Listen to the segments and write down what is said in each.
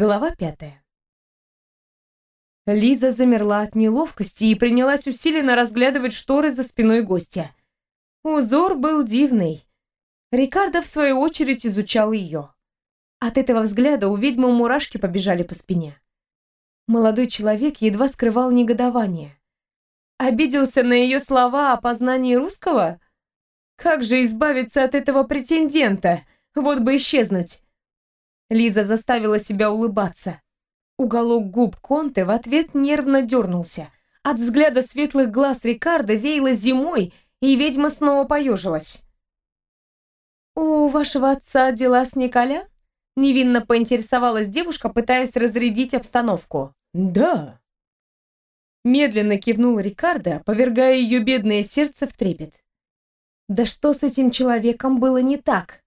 Глава пятая. Лиза замерла от неловкости и принялась усиленно разглядывать шторы за спиной гостя. Узор был дивный. Рикардо, в свою очередь, изучал ее. От этого взгляда у ведьмы мурашки побежали по спине. Молодой человек едва скрывал негодование. Обиделся на ее слова о познании русского? Как же избавиться от этого претендента? Вот бы исчезнуть. Лиза заставила себя улыбаться. Уголок губ Конте в ответ нервно дернулся. От взгляда светлых глаз Рикардо веяло зимой, и ведьма снова поежилась. «У вашего отца дела с Николя?» Невинно поинтересовалась девушка, пытаясь разрядить обстановку. «Да». Медленно кивнул Рикардо, повергая ее бедное сердце в трепет. «Да что с этим человеком было не так?»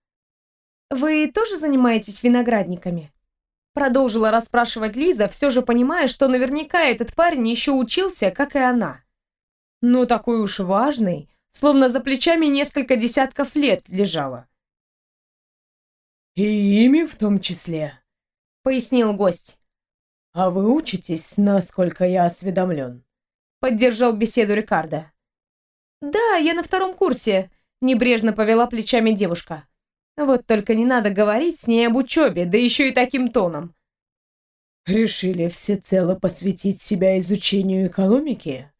«Вы тоже занимаетесь виноградниками?» Продолжила расспрашивать Лиза, все же понимая, что наверняка этот парень еще учился, как и она. Но такой уж важный, словно за плечами несколько десятков лет лежало. «И ими в том числе», — пояснил гость. «А вы учитесь, насколько я осведомлен?» — поддержал беседу Рикардо. «Да, я на втором курсе», — небрежно повела плечами девушка. Вот только не надо говорить с ней об учебе, да еще и таким тоном. «Решили всецело посвятить себя изучению экономики?»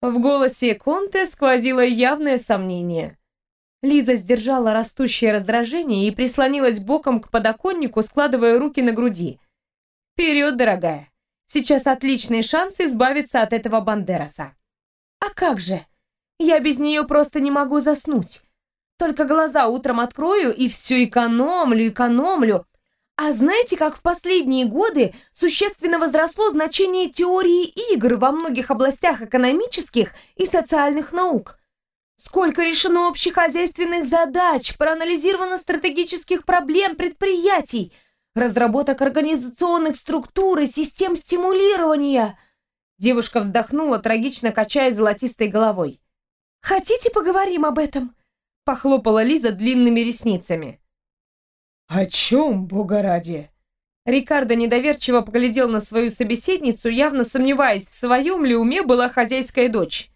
В голосе Конте сквозило явное сомнение. Лиза сдержала растущее раздражение и прислонилась боком к подоконнику, складывая руки на груди. «Вперед, дорогая! Сейчас отличный шанс избавиться от этого Бандераса!» «А как же? Я без нее просто не могу заснуть. Только глаза утром открою и все экономлю, экономлю. А знаете, как в последние годы существенно возросло значение теории игр во многих областях экономических и социальных наук? Сколько решено общехозяйственных задач, проанализировано стратегических проблем предприятий, разработок организационных структур и систем стимулирования. Девушка вздохнула, трагично качая золотистой головой. «Хотите, поговорим об этом?» Похлопала Лиза длинными ресницами. «О чем, бога ради?» Рикардо недоверчиво поглядел на свою собеседницу, явно сомневаясь, в своем ли уме была хозяйская дочь.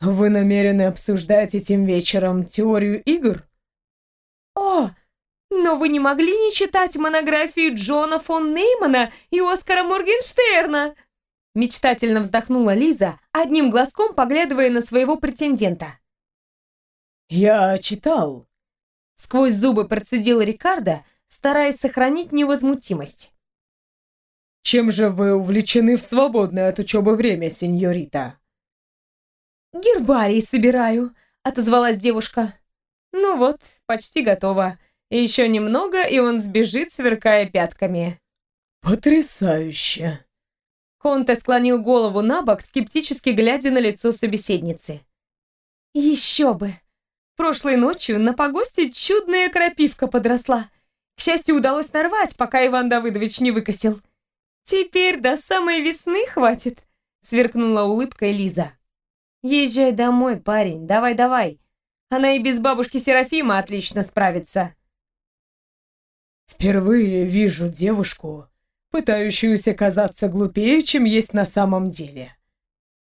«Вы намерены обсуждать этим вечером теорию игр?» «О, но вы не могли не читать монографию Джона фон Неймана и Оскара Моргенштерна?» Мечтательно вздохнула Лиза, одним глазком поглядывая на своего претендента. «Я читал». Сквозь зубы процедил Рикардо, стараясь сохранить невозмутимость. «Чем же вы увлечены в свободное от учебы время, сеньорита?» «Гербарий собираю», — отозвалась девушка. «Ну вот, почти готово. Еще немного, и он сбежит, сверкая пятками». «Потрясающе!» Конте склонил голову на бок, скептически глядя на лицо собеседницы. «Еще бы! Прошлой ночью на погосте чудная крапивка подросла. К счастью, удалось нарвать, пока Иван Давыдович не выкосил. Теперь до самой весны хватит, сверкнула улыбкой Лиза. Езжай домой, парень, давай-давай. Она и без бабушки Серафима отлично справится. Впервые вижу девушку, пытающуюся казаться глупее, чем есть на самом деле.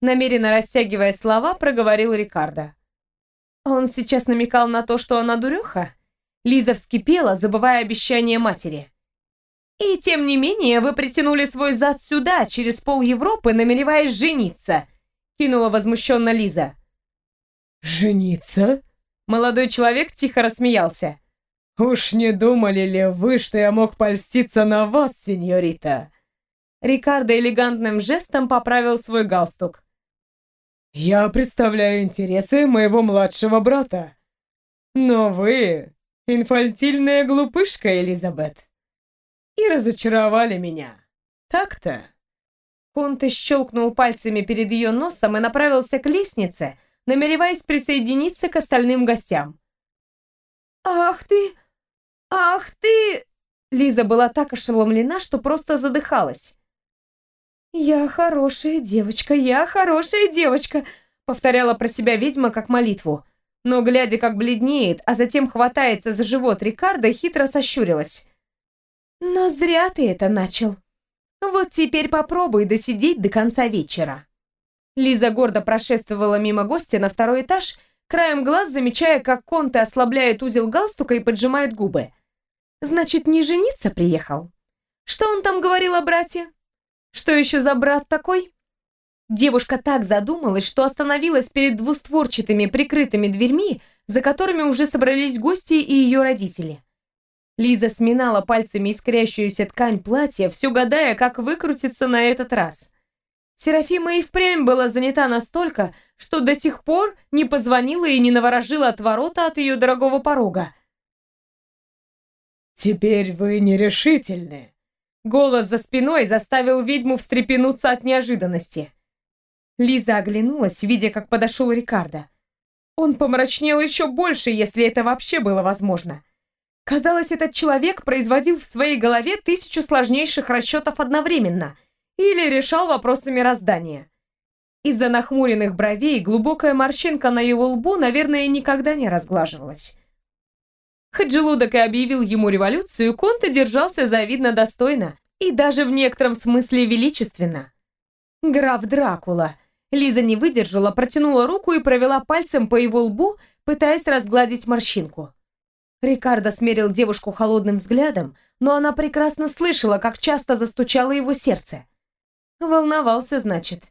Намеренно растягивая слова, проговорил Рикардо. Он сейчас намекал на то, что она дуреха? Лиза вскипела, забывая обещание матери. И тем не менее вы притянули свой зад сюда, через пол Европы, намереваясь жениться, кинула возмущенно Лиза. Жениться? Молодой человек тихо рассмеялся. Уж не думали ли вы, что я мог польститься на вас, сеньорита? Рикардо элегантным жестом поправил свой галстук. Я представляю интересы моего младшего брата. Но вы инфантильная глупышка, Элизабет. И разочаровали меня. Так-то. Конте щелкнул пальцами перед ее носом и направился к лестнице, намереваясь присоединиться к остальным гостям. «Ах ты! Ах ты!» Лиза была так ошеломлена, что просто задыхалась. «Я хорошая девочка, я хорошая девочка», — повторяла про себя ведьма как молитву. Но, глядя, как бледнеет, а затем хватается за живот Рикардо, хитро сощурилась. «Но «Зря ты это начал. Вот теперь попробуй досидеть до конца вечера». Лиза гордо прошествовала мимо гостя на второй этаж, краем глаз замечая, как Конте ослабляет узел галстука и поджимает губы. «Значит, не жениться приехал? Что он там говорил о брате? Что еще за брат такой?» Девушка так задумалась, что остановилась перед двустворчатыми прикрытыми дверьми, за которыми уже собрались гости и ее родители. Лиза сминала пальцами искрящуюся ткань платья, все гадая, как выкрутиться на этот раз. Серафима и впрямь была занята настолько, что до сих пор не позвонила и не наворожила от ворота от ее дорогого порога. «Теперь вы нерешительны». Голос за спиной заставил ведьму встрепенуться от неожиданности. Лиза оглянулась, видя, как подошел Рикардо. Он помрачнел еще больше, если это вообще было возможно. Казалось, этот человек производил в своей голове тысячу сложнейших расчетов одновременно или решал вопросы мироздания. Из-за нахмуренных бровей глубокая морщинка на его лбу, наверное, никогда не разглаживалась. Хоть желудок и объявил ему революцию, Конте держался завидно достойно и даже в некотором смысле величественно. Граф Дракула. Лиза не выдержала, протянула руку и провела пальцем по его лбу, пытаясь разгладить морщинку. Рикардо смерил девушку холодным взглядом, но она прекрасно слышала, как часто застучало его сердце. Волновался, значит.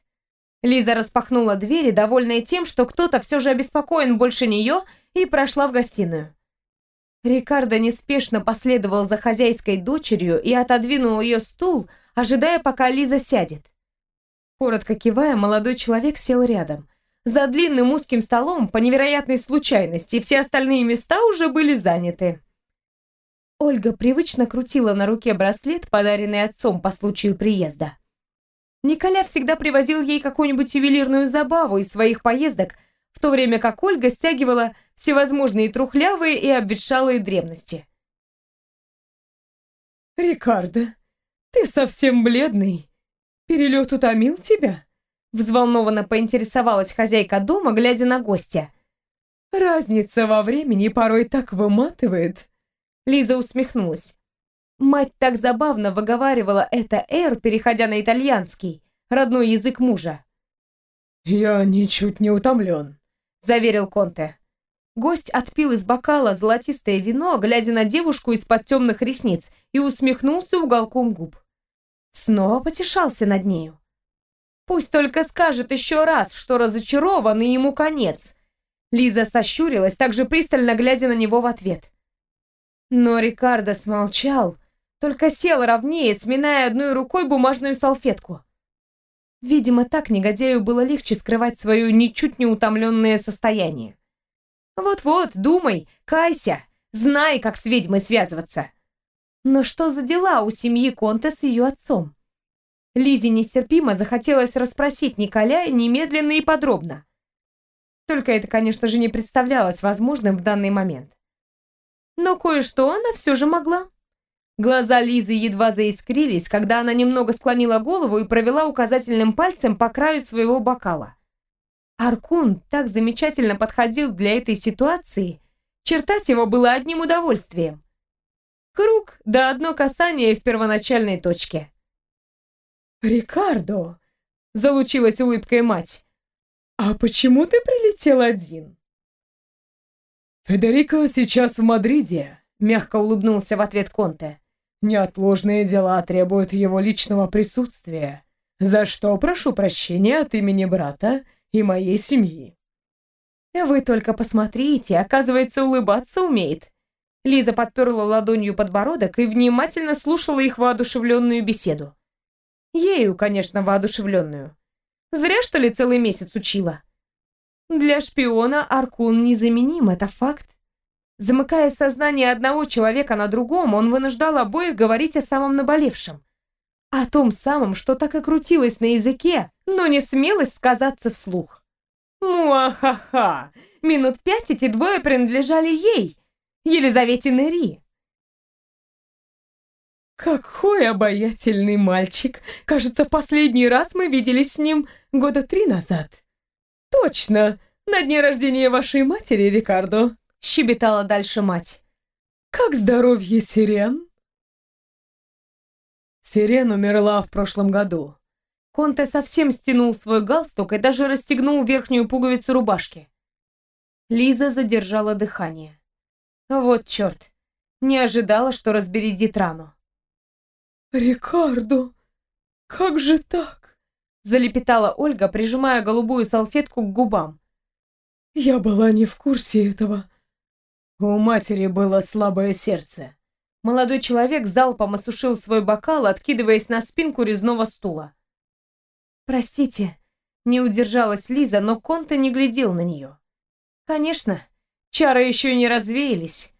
Лиза распахнула двери, довольная тем, что кто-то все же обеспокоен больше нее, и прошла в гостиную. Рикардо неспешно последовал за хозяйской дочерью и отодвинул ее стул, ожидая, пока Лиза сядет. Коротко кивая, молодой человек сел рядом. За длинным узким столом, по невероятной случайности, все остальные места уже были заняты. Ольга привычно крутила на руке браслет, подаренный отцом по случаю приезда. Николя всегда привозил ей какую-нибудь ювелирную забаву из своих поездок, в то время как Ольга стягивала всевозможные трухлявые и обветшалые древности. «Рикардо, ты совсем бледный. Перелет утомил тебя?» Взволнованно поинтересовалась хозяйка дома, глядя на гостя. «Разница во времени порой так выматывает». Лиза усмехнулась. Мать так забавно выговаривала это «р», переходя на итальянский, родной язык мужа. «Я ничуть не утомлен», — заверил Конте. Гость отпил из бокала золотистое вино, глядя на девушку из-под темных ресниц, и усмехнулся уголком губ. Снова потешался над нею. Пусть только скажет еще раз, что разочарован и ему конец. Лиза сощурилась, также пристально глядя на него в ответ. Но Рикардо смолчал, только сел ровнее, сминая одной рукой бумажную салфетку. Видимо, так негодяю было легче скрывать свое ничуть не утомленное состояние. Вот-вот, думай, кайся, знай, как с ведьмой связываться. Но что за дела у семьи Конте с ее отцом? Лизе нестерпимо захотелось расспросить Николя немедленно и подробно. Только это, конечно же, не представлялось возможным в данный момент. Но кое-что она все же могла. Глаза Лизы едва заискрились, когда она немного склонила голову и провела указательным пальцем по краю своего бокала. Аркун так замечательно подходил для этой ситуации, чертать его было одним удовольствием. Круг, да одно касание в первоначальной точке. «Рикардо!» — залучилась улыбкой мать. «А почему ты прилетел один?» «Федерико сейчас в Мадриде», — мягко улыбнулся в ответ Конте. «Неотложные дела требуют его личного присутствия, за что прошу прощения от имени брата и моей семьи». «Вы только посмотрите, оказывается, улыбаться умеет». Лиза подперла ладонью подбородок и внимательно слушала их воодушевленную беседу. Ею, конечно, воодушевленную. Зря, что ли, целый месяц учила. Для шпиона Аркун незаменим, это факт. Замыкая сознание одного человека на другом, он вынуждал обоих говорить о самом наболевшем. О том самом, что так и крутилось на языке, но не смелость сказаться вслух. Муахаха! Минут пять эти двое принадлежали ей, Елизавете Нери. «Какой обаятельный мальчик! Кажется, в последний раз мы виделись с ним года три назад». «Точно! На дне рождения вашей матери, Рикардо!» — щебетала дальше мать. «Как здоровье сирен?» Сирен умерла в прошлом году. Конте совсем стянул свой галстук и даже расстегнул верхнюю пуговицу рубашки. Лиза задержала дыхание. Вот черт, не ожидала, что разбередит рану. «Рикардо, как же так?» Залепетала Ольга, прижимая голубую салфетку к губам. «Я была не в курсе этого. У матери было слабое сердце». Молодой человек залпом осушил свой бокал, откидываясь на спинку резного стула. «Простите», — не удержалась Лиза, но Конте не глядел на нее. «Конечно, чары еще не развеялись.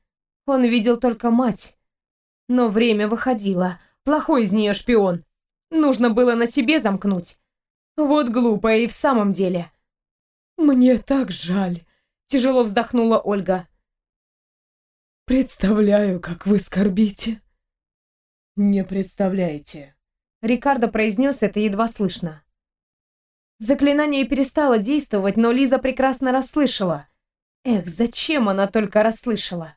Он видел только мать. Но время выходило. Плохой из нее шпион. Нужно было на себе замкнуть. Вот глупая и в самом деле». «Мне так жаль», — тяжело вздохнула Ольга. «Представляю, как вы скорбите». «Не представляете», — Рикардо произнес это едва слышно. Заклинание перестало действовать, но Лиза прекрасно расслышала. Эх, зачем она только расслышала?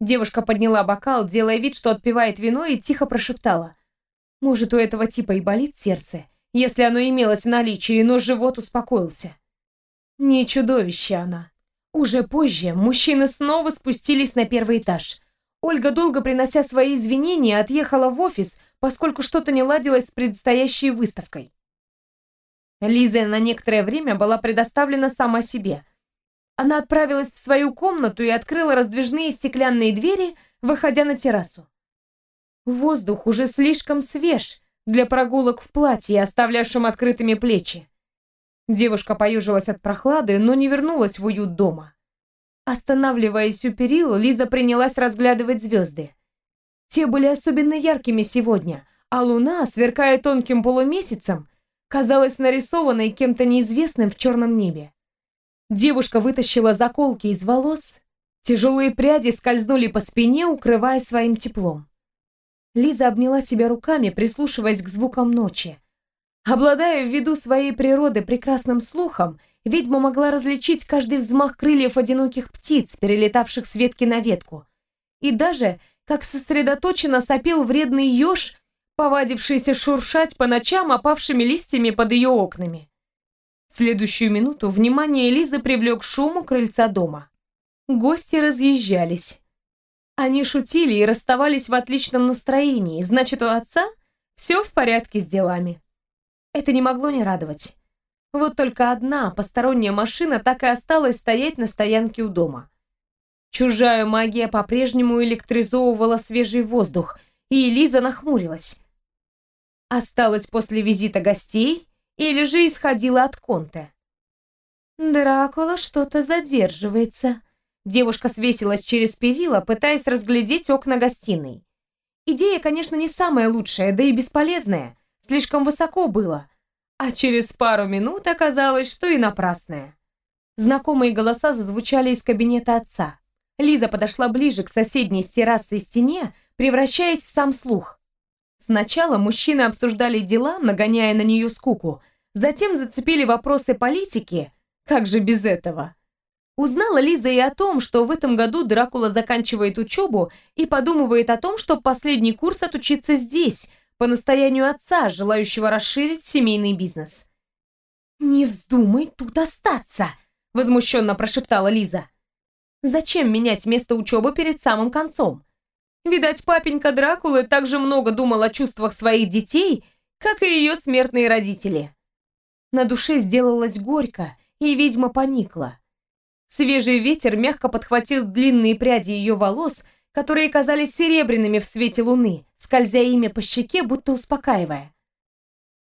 Девушка подняла бокал, делая вид, что отпивает вино, и тихо прошептала. Может, у этого типа и болит сердце, если оно имелось в наличии, но живот успокоился. Не чудовище она. Уже позже мужчины снова спустились на первый этаж. Ольга, долго принося свои извинения, отъехала в офис, поскольку что-то не ладилось с предстоящей выставкой. Лиза на некоторое время была предоставлена сама себе. Она отправилась в свою комнату и открыла раздвижные стеклянные двери, выходя на террасу. Воздух уже слишком свеж для прогулок в платье, оставлявшем открытыми плечи. Девушка поюжилась от прохлады, но не вернулась в уют дома. Останавливаясь у перил, Лиза принялась разглядывать звезды. Те были особенно яркими сегодня, а луна, сверкая тонким полумесяцем, казалась нарисованной кем-то неизвестным в черном небе. Девушка вытащила заколки из волос, тяжелые пряди скользнули по спине, укрывая своим теплом. Лиза обняла себя руками, прислушиваясь к звукам ночи. Обладая в виду своей природы прекрасным слухом, ведьма могла различить каждый взмах крыльев одиноких птиц, перелетавших с ветки на ветку. И даже, как сосредоточенно сопел вредный еж, повадившийся шуршать по ночам опавшими листьями под ее окнами. В следующую минуту внимание Лизы привлек шум крыльца дома. Гости разъезжались. Они шутили и расставались в отличном настроении, значит, у отца все в порядке с делами. Это не могло не радовать. Вот только одна посторонняя машина так и осталась стоять на стоянке у дома. Чужая магия по-прежнему электризовывала свежий воздух, и Лиза нахмурилась. Осталась после визита гостей или же исходила от Конте? Дракула что-то задерживается. Девушка свесилась через перила, пытаясь разглядеть окна гостиной. Идея, конечно, не самая лучшая, да и бесполезная. Слишком высоко было. А через пару минут оказалось, что и напрасная. Знакомые голоса зазвучали из кабинета отца. Лиза подошла ближе к соседней с террасой стене, превращаясь в сам слух. Сначала мужчины обсуждали дела, нагоняя на нее скуку, затем зацепили вопросы политики, как же без этого. Узнала Лиза и о том, что в этом году Дракула заканчивает учебу и подумывает о том, что последний курс отучиться здесь, по настоянию отца, желающего расширить семейный бизнес. «Не вздумай тут остаться!» – возмущенно прошептала Лиза. «Зачем менять место учебы перед самым концом? Видать, папенька Дракулы так же много думал о чувствах своих детей, как и ее смертные родители. На душе сделалось горько, и ведьма поникла. Свежий ветер мягко подхватил длинные пряди ее волос, которые казались серебряными в свете луны, скользя ими по щеке, будто успокаивая.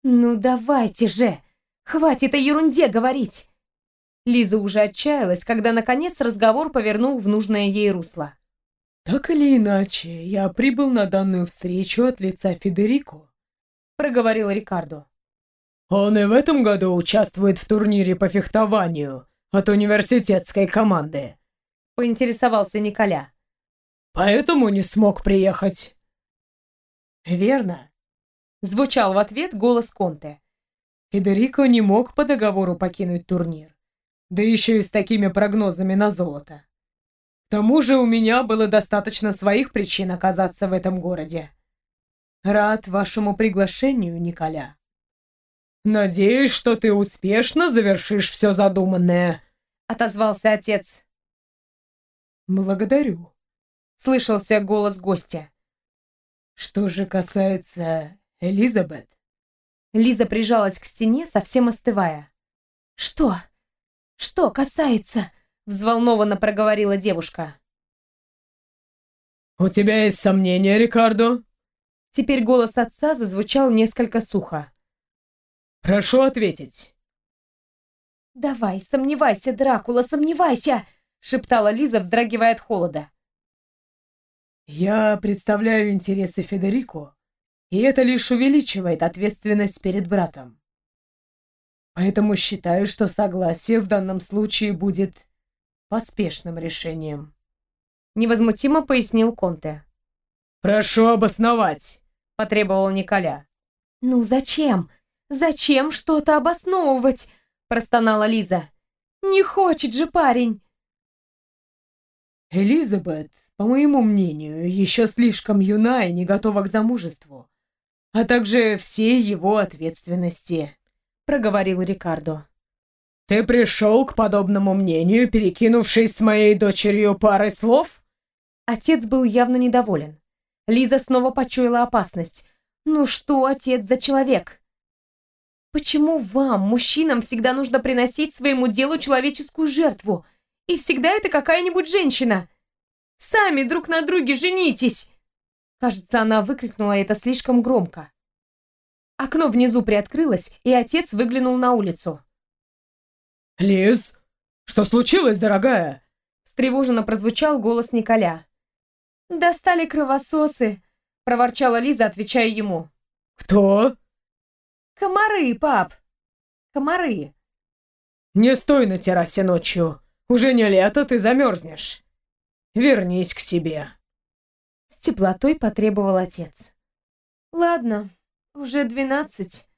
«Ну давайте же! Хватит о ерунде говорить!» Лиза уже отчаялась, когда, наконец, разговор повернул в нужное ей русло. «Так или иначе, я прибыл на данную встречу от лица Федерико», — проговорил Рикардо. «Он и в этом году участвует в турнире по фехтованию от университетской команды», — поинтересовался Николя. «Поэтому не смог приехать». «Верно», — звучал в ответ голос Конте. Федерико не мог по договору покинуть турнир, да еще и с такими прогнозами на золото. К тому же у меня было достаточно своих причин оказаться в этом городе. Рад вашему приглашению, Николя. Надеюсь, что ты успешно завершишь все задуманное, отозвался отец. Благодарю, слышался голос гостя. Что же касается Элизабет? Лиза прижалась к стене, совсем остывая. Что? Что касается? взволнованно проговорила девушка. «У тебя есть сомнения, Рикардо?» Теперь голос отца зазвучал несколько сухо. «Прошу ответить». «Давай, сомневайся, Дракула, сомневайся!» шептала Лиза, вздрагивая от холода. «Я представляю интересы Федерико, и это лишь увеличивает ответственность перед братом. Поэтому считаю, что согласие в данном случае будет поспешным решением невозмутимо пояснил Конте. «Прошу обосновать», — потребовал Николя. «Ну зачем? Зачем что-то обосновывать?» — простонала Лиза. «Не хочет же парень!» «Элизабет, по моему мнению, еще слишком юна и не готова к замужеству, а также все его ответственности», — проговорил Рикардо. «Ты пришел к подобному мнению, перекинувшись с моей дочерью парой слов?» Отец был явно недоволен. Лиза снова почуяла опасность. «Ну что, отец, за человек?» «Почему вам, мужчинам, всегда нужно приносить своему делу человеческую жертву? И всегда это какая-нибудь женщина? Сами друг на друге женитесь!» Кажется, она выкрикнула это слишком громко. Окно внизу приоткрылось, и отец выглянул на улицу. «Лиз, что случилось, дорогая?» Встревоженно прозвучал голос Николя. «Достали кровососы!» — проворчала Лиза, отвечая ему. «Кто?» «Комары, пап! Комары!» «Не стой на террасе ночью! Уже не лето, ты замерзнешь! Вернись к себе!» С теплотой потребовал отец. «Ладно, уже двенадцать.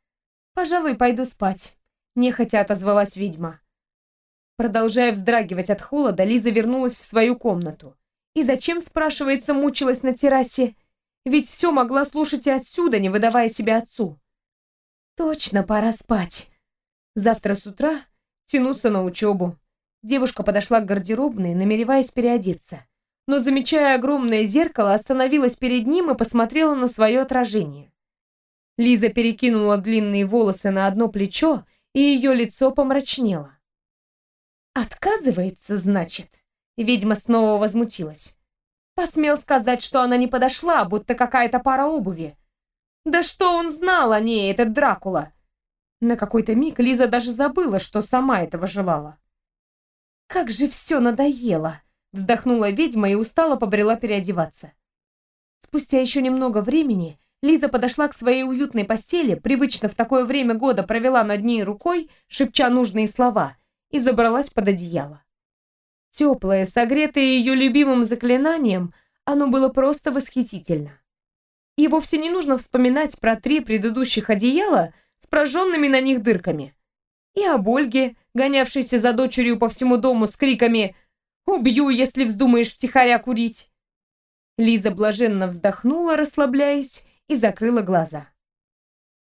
Пожалуй, пойду спать», — нехотя отозвалась ведьма. Продолжая вздрагивать от холода, Лиза вернулась в свою комнату. И зачем, спрашивается, мучилась на террасе? Ведь все могла слушать и отсюда, не выдавая себя отцу. Точно, пора спать. Завтра с утра тянуться на учебу. Девушка подошла к гардеробной, намереваясь переодеться. Но, замечая огромное зеркало, остановилась перед ним и посмотрела на свое отражение. Лиза перекинула длинные волосы на одно плечо, и ее лицо помрачнело. «Отказывается, значит?» Ведьма снова возмутилась. Посмел сказать, что она не подошла, будто какая-то пара обуви. Да что он знал о ней, этот Дракула? На какой-то миг Лиза даже забыла, что сама этого желала. «Как же все надоело!» Вздохнула ведьма и устало побрела переодеваться. Спустя еще немного времени Лиза подошла к своей уютной постели, привычно в такое время года провела над ней рукой, шепча нужные слова, и забралась под одеяло. Теплое, согретое ее любимым заклинанием, оно было просто восхитительно. И вовсе не нужно вспоминать про три предыдущих одеяла с прожженными на них дырками. И об Ольге, гонявшейся за дочерью по всему дому с криками «Убью, если вздумаешь втихаря курить!» Лиза блаженно вздохнула, расслабляясь, и закрыла глаза.